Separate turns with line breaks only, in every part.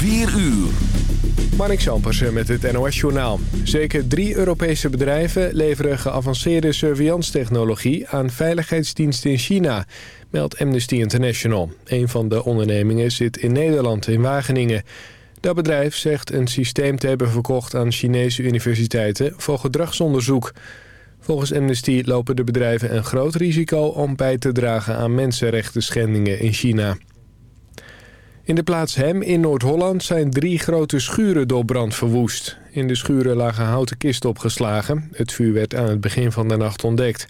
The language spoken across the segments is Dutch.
4 uur.
Marnik Zampersen met het NOS-journaal. Zeker drie Europese bedrijven leveren geavanceerde surveillance-technologie... aan veiligheidsdiensten in China, meldt Amnesty International. Een van de ondernemingen zit in Nederland, in Wageningen. Dat bedrijf zegt een systeem te hebben verkocht aan Chinese universiteiten... voor gedragsonderzoek. Volgens Amnesty lopen de bedrijven een groot risico... om bij te dragen aan mensenrechten schendingen in China. In de plaats Hem in Noord-Holland zijn drie grote schuren door brand verwoest. In de schuren lagen houten kisten opgeslagen. Het vuur werd aan het begin van de nacht ontdekt.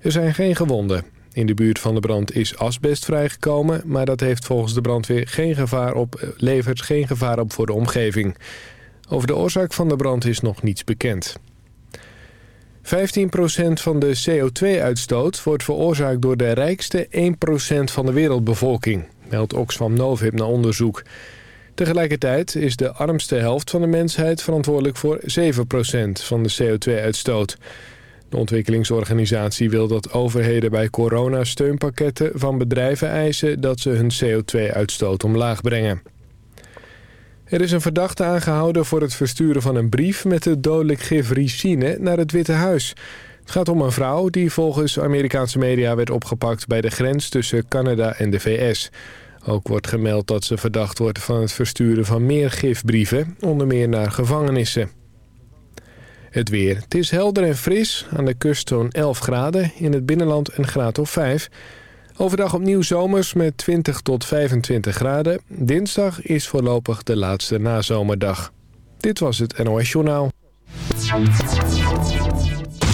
Er zijn geen gewonden. In de buurt van de brand is asbest vrijgekomen... maar dat heeft volgens de brandweer geen gevaar op, levert geen gevaar op voor de omgeving. Over de oorzaak van de brand is nog niets bekend. 15% van de CO2-uitstoot wordt veroorzaakt door de rijkste 1% van de wereldbevolking meldt Oxfam Novib na onderzoek. Tegelijkertijd is de armste helft van de mensheid verantwoordelijk voor 7% van de CO2-uitstoot. De ontwikkelingsorganisatie wil dat overheden bij coronasteunpakketten van bedrijven eisen dat ze hun CO2-uitstoot omlaag brengen. Er is een verdachte aangehouden voor het versturen van een brief met het dodelijk gif ricine naar het Witte Huis. Het gaat om een vrouw die volgens Amerikaanse media werd opgepakt bij de grens tussen Canada en de VS. Ook wordt gemeld dat ze verdacht wordt van het versturen van meer gifbrieven, onder meer naar gevangenissen. Het weer. Het is helder en fris. Aan de kust zo'n 11 graden. In het binnenland een graad of 5. Overdag opnieuw zomers met 20 tot 25 graden. Dinsdag is voorlopig de laatste nazomerdag. Dit was het NOS Journaal.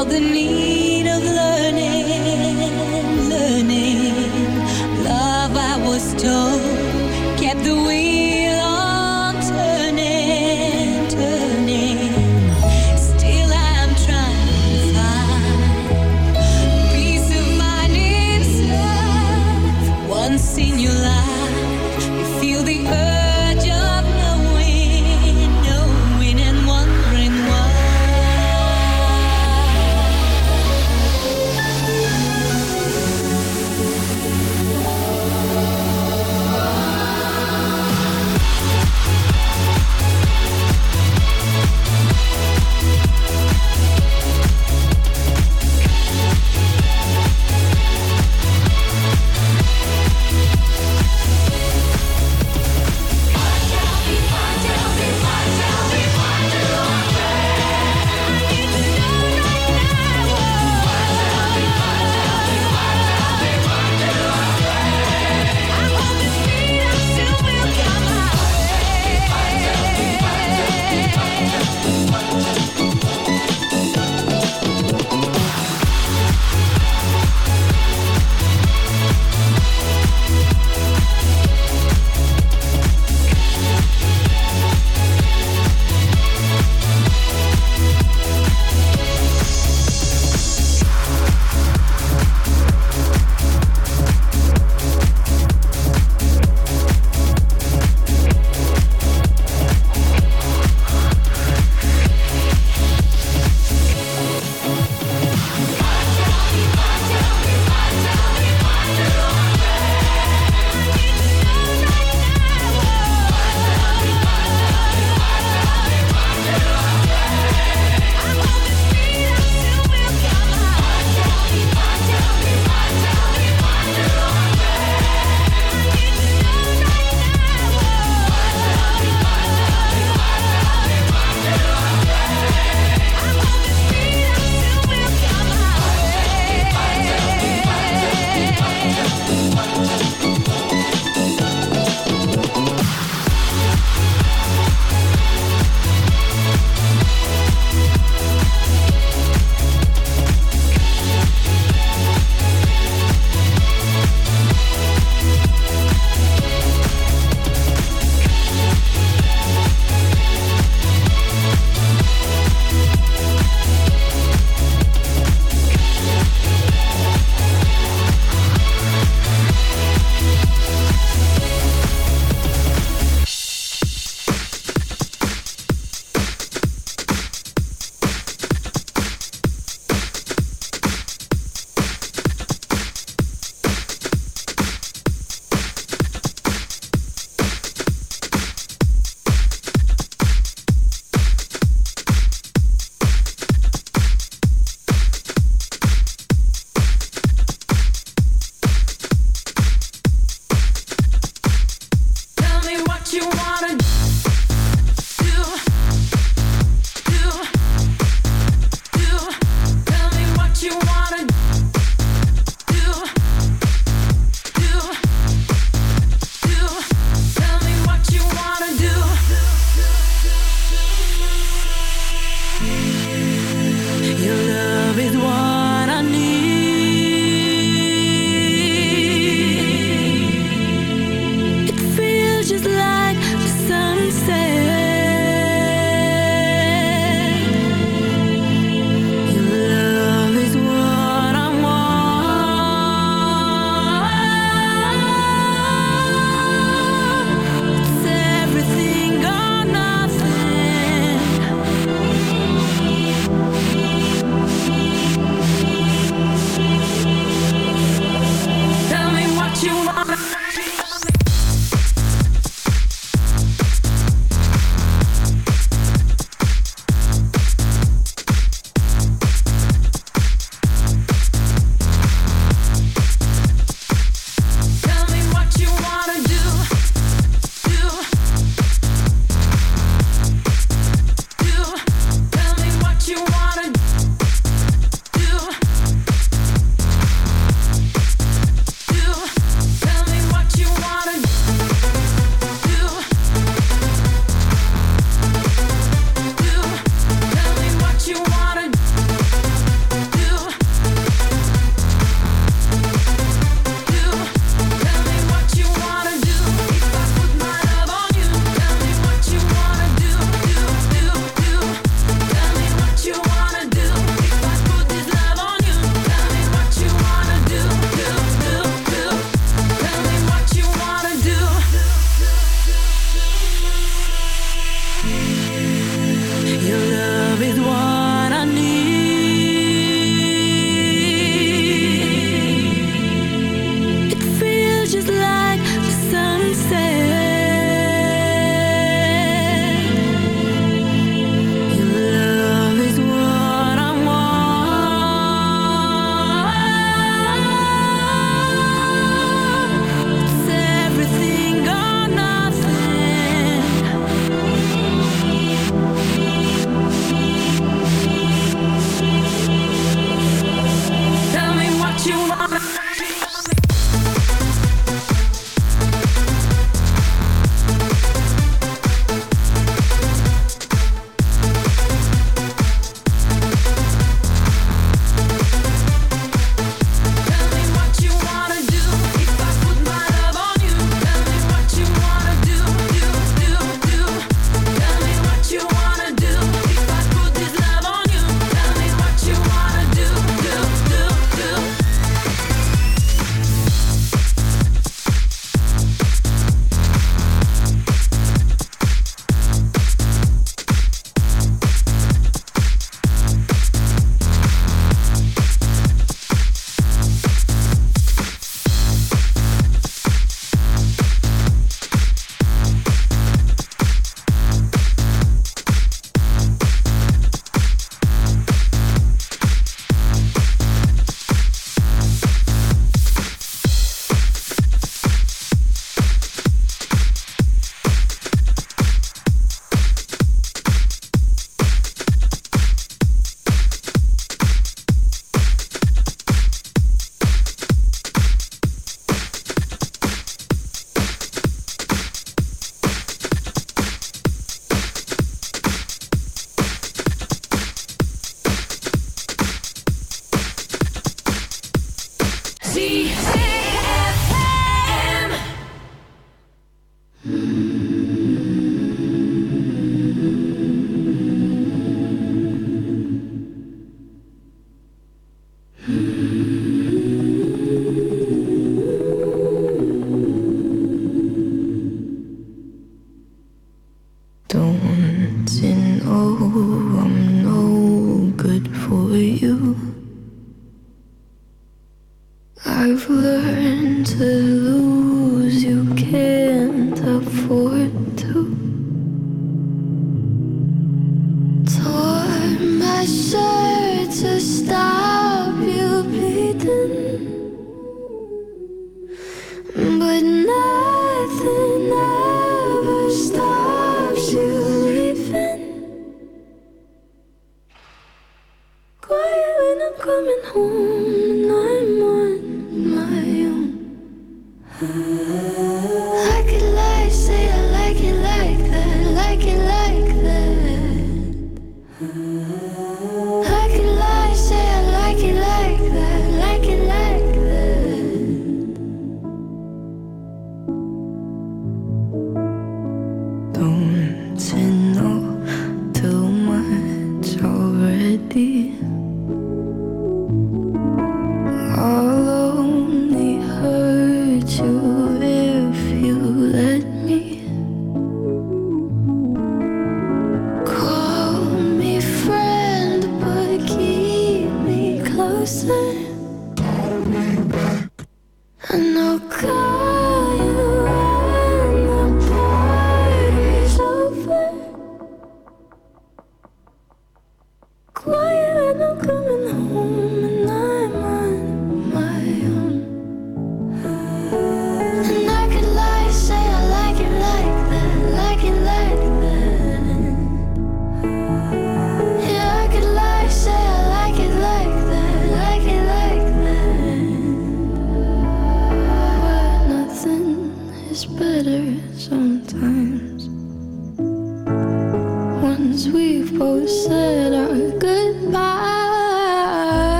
felt the
need.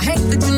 I hate the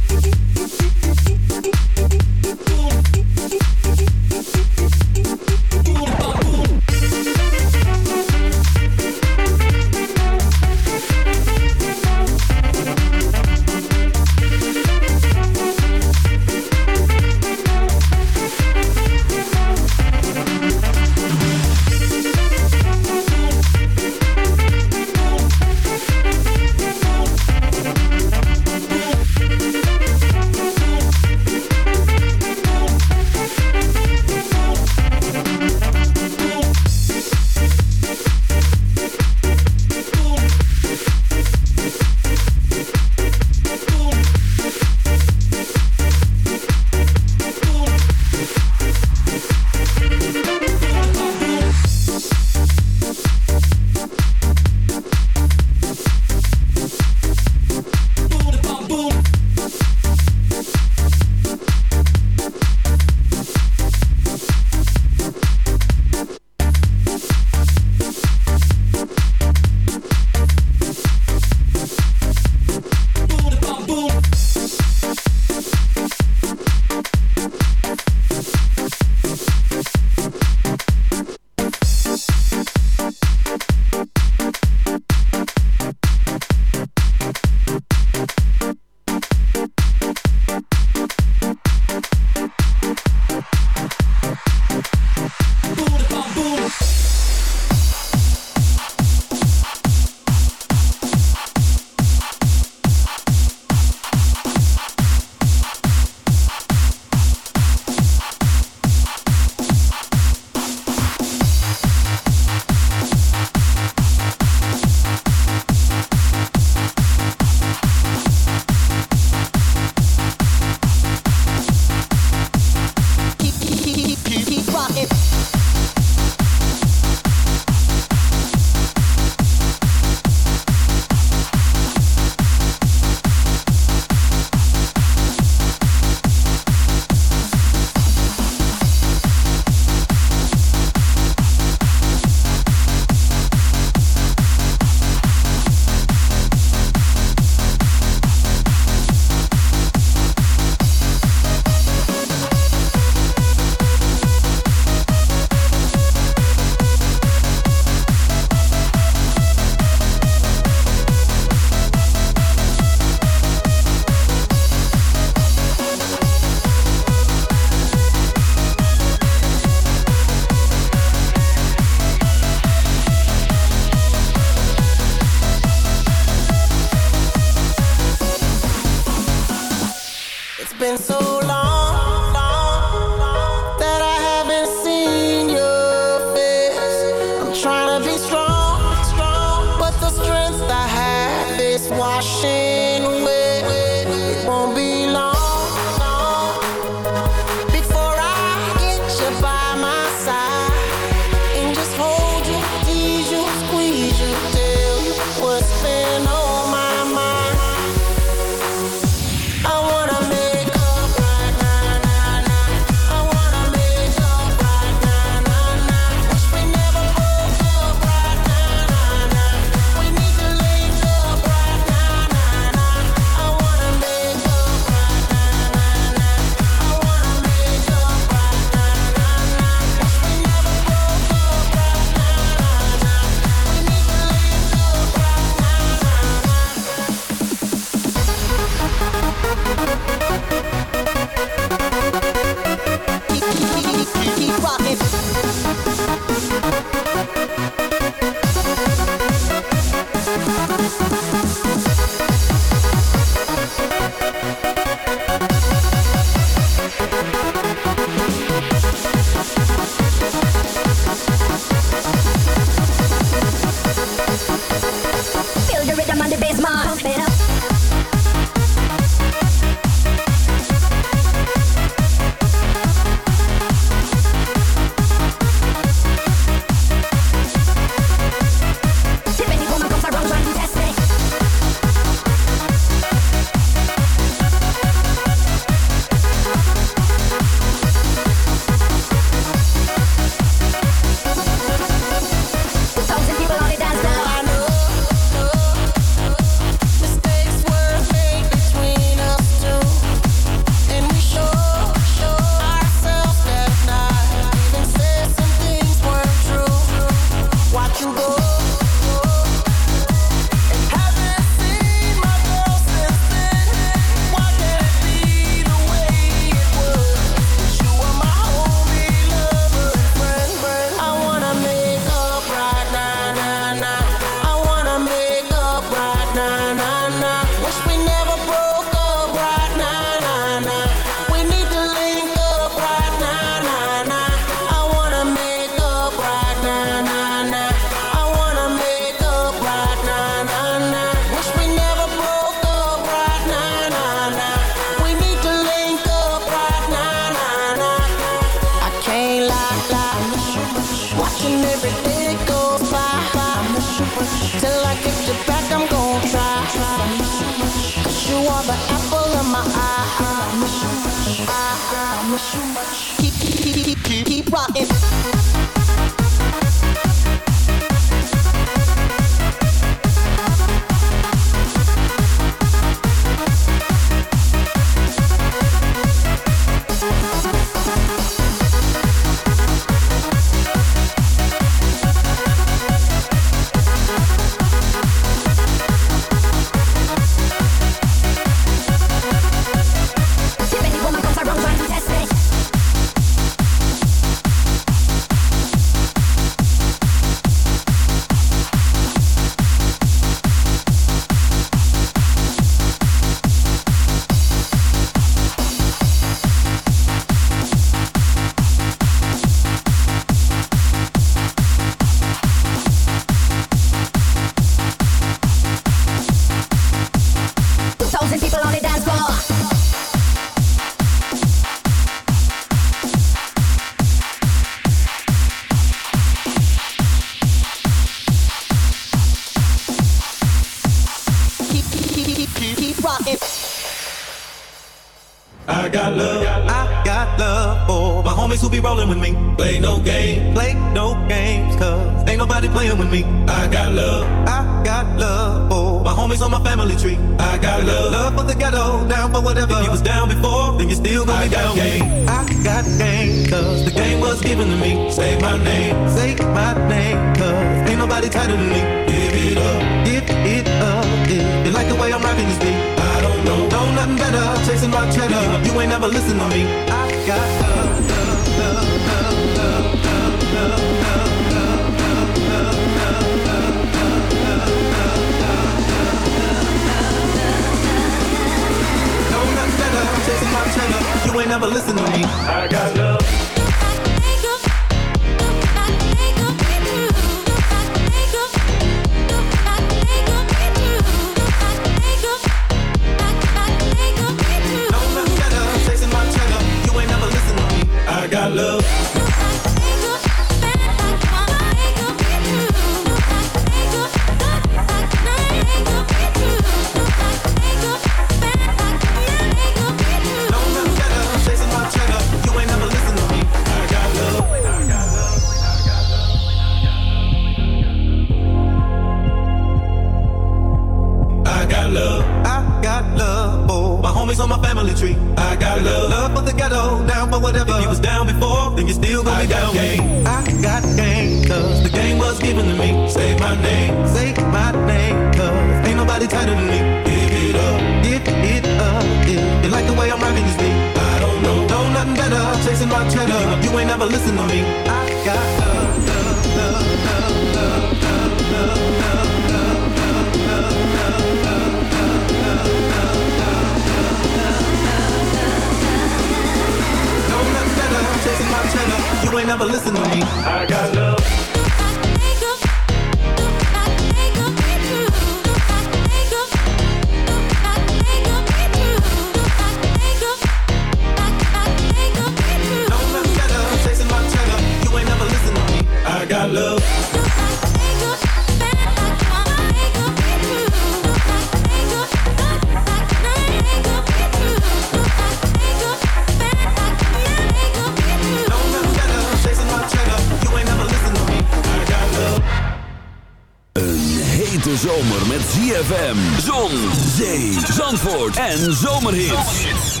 en zomerhits.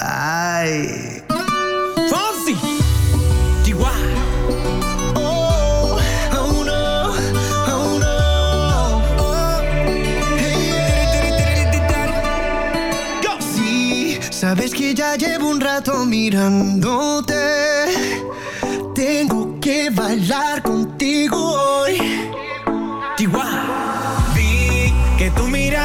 Ay. Fonsi. Chihuahua. Oh, oh no, oh no. Sí, sabes que ya llevo un rato mirándote. Tengo que bailar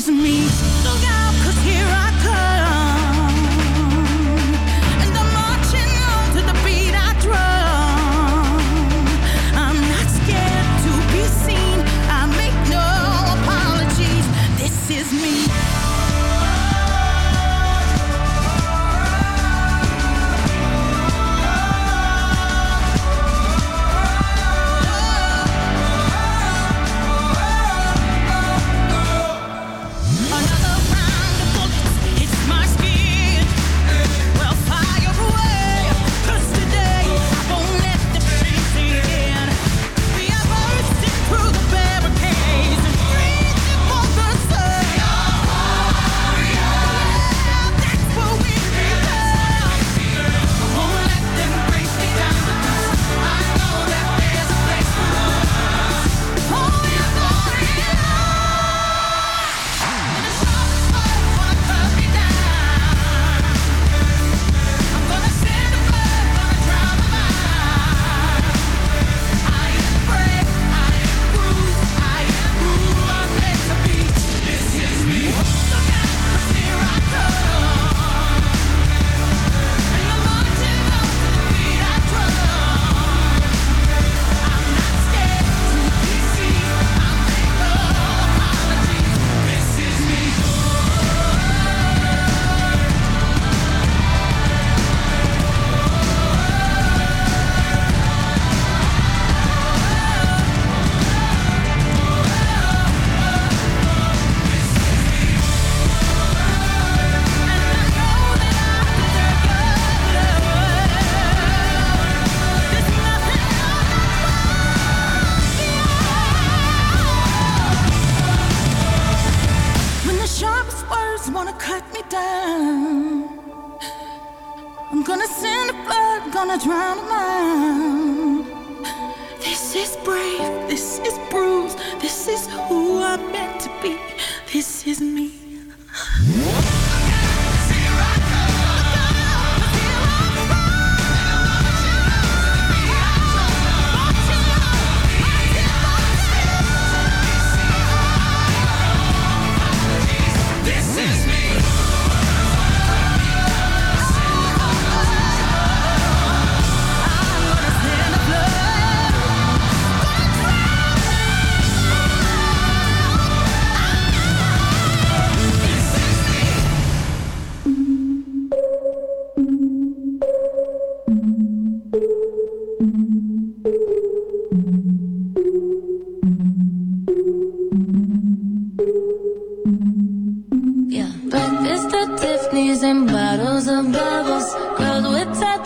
is me.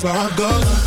that's where I go.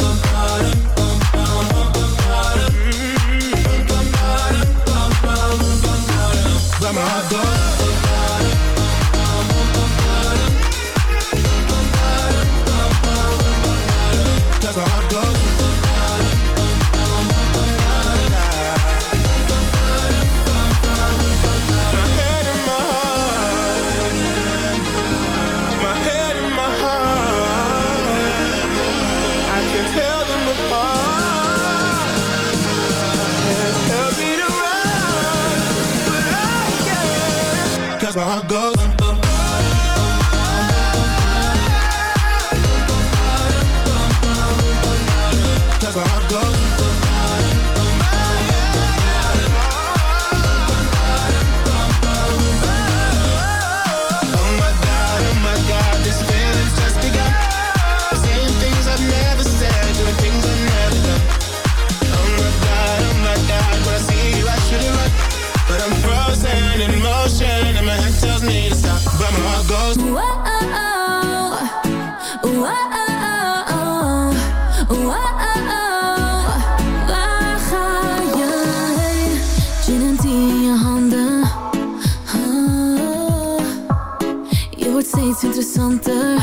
je wordt steeds interessanter.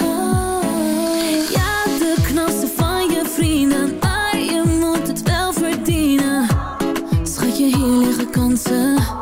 Ah. Ja, de knassen van je vrienden, maar je moet het wel verdienen. Schat je hier liggen kansen.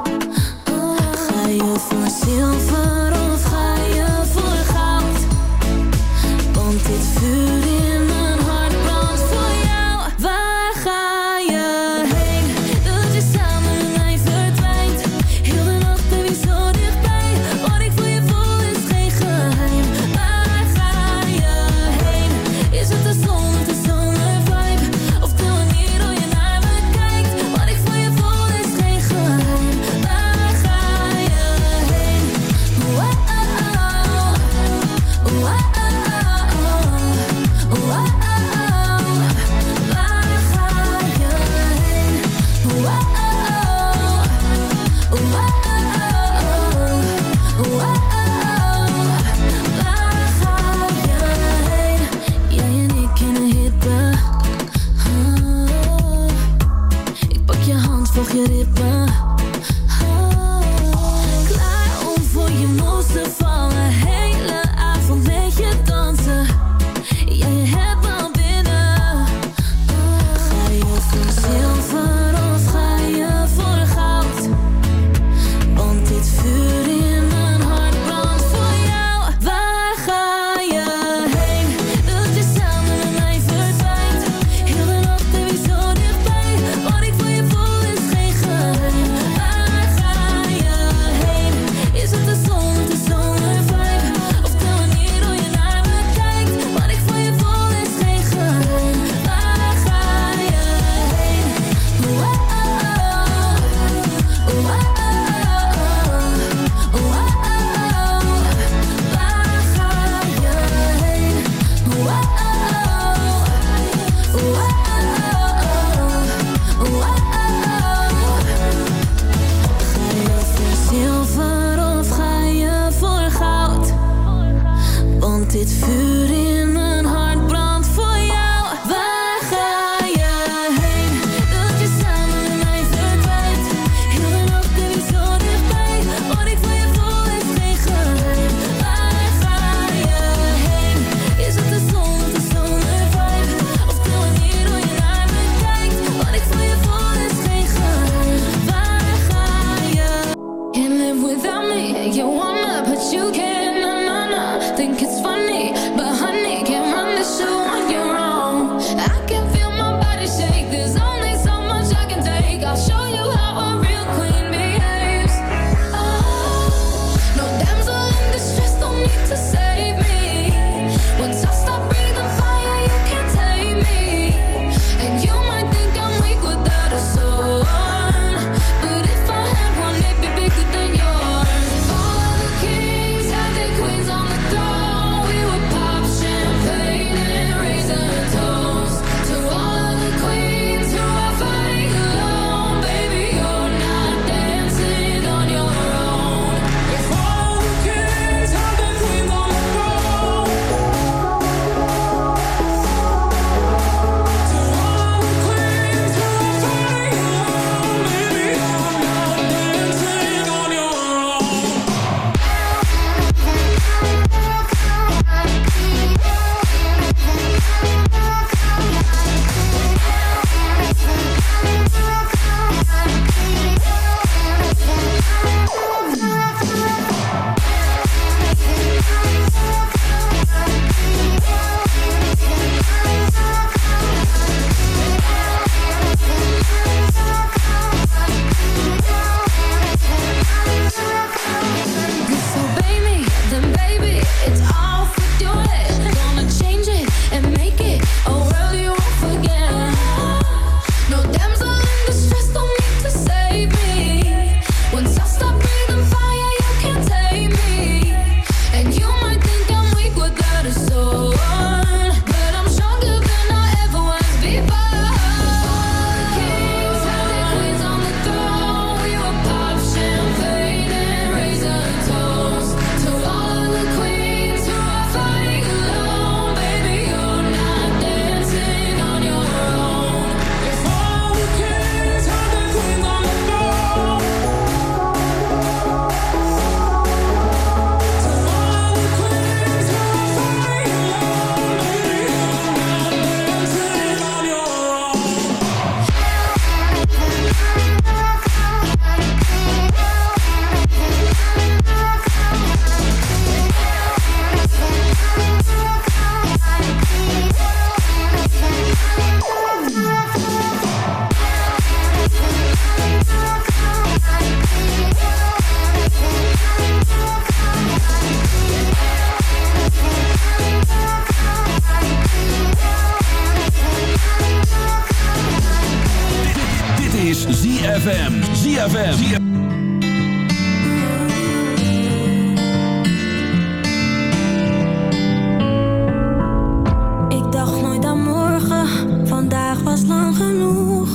Dacht nooit aan morgen, vandaag was lang genoeg.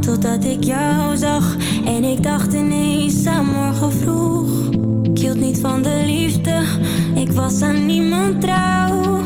Totdat ik jou zag en ik dacht ineens aan morgen vroeg. Ik hield niet van de liefde, ik was aan niemand trouw.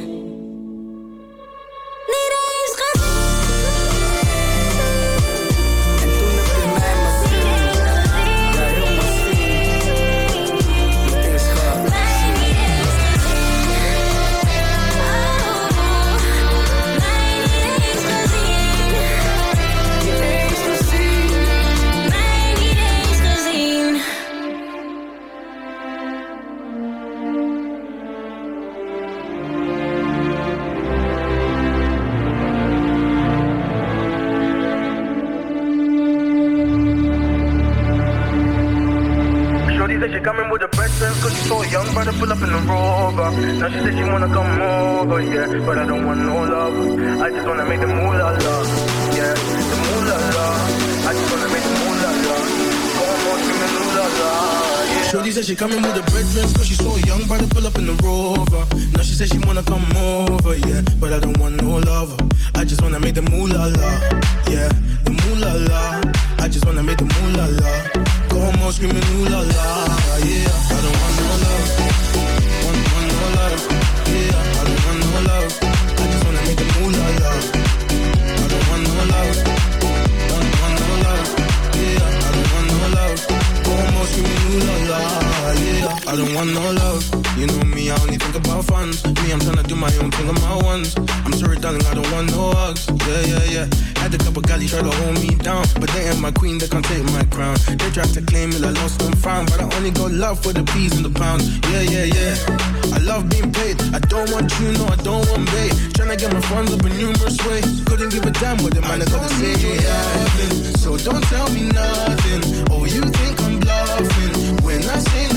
screaming
ooh la la, my own thing on my ones. I'm sorry, darling, I don't want no hugs. Yeah, yeah, yeah. Had a couple galley try to hold me down, but they ain't my queen, they can't take my crown. They tried to claim it, I lost and found, but I only got love for the peas and the pounds. Yeah, yeah, yeah. I love being paid. I don't want you, no, I don't want bait. Tryna get my funds up in numerous ways. Couldn't give a damn what the man I gotta say. Yeah. So don't tell me nothing. Oh, you think I'm bluffing when I say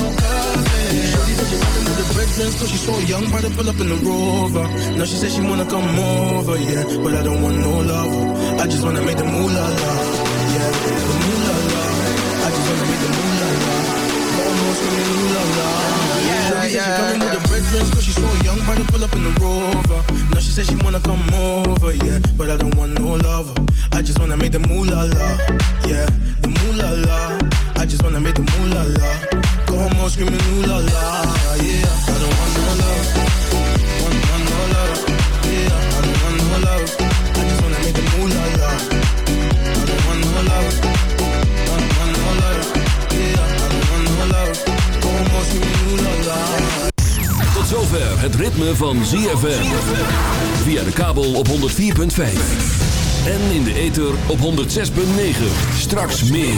coming with the bread dress cause she's so young, about to pull up in the rover. Now she says she wanna come over, yeah, but I don't want no lover. I just wanna make the moolah la, yeah, the moolah la. I just wanna make the moolah la. Almost screaming ooh la la. Yeah, Shorty said she coming with the bread dress cause she's so young, about to pull up in the rover. Now she said she wanna come over, yeah, but I don't want no lover. I just wanna make the moolah la, yeah, the moolah la. I just wanna make the moolah la. Go home all screaming ooh la la. Yeah, I don't want no love. Want, want no love. Yeah, I don't want no love. I just wanna make the moolah la. I don't want no love. Want, want no love. Yeah, I don't want no love. Go home all screaming ooh la la.
Tot zover het ritme van ZFM. Via de kabel op 104.5. En in de ether op 106.9. Straks meer.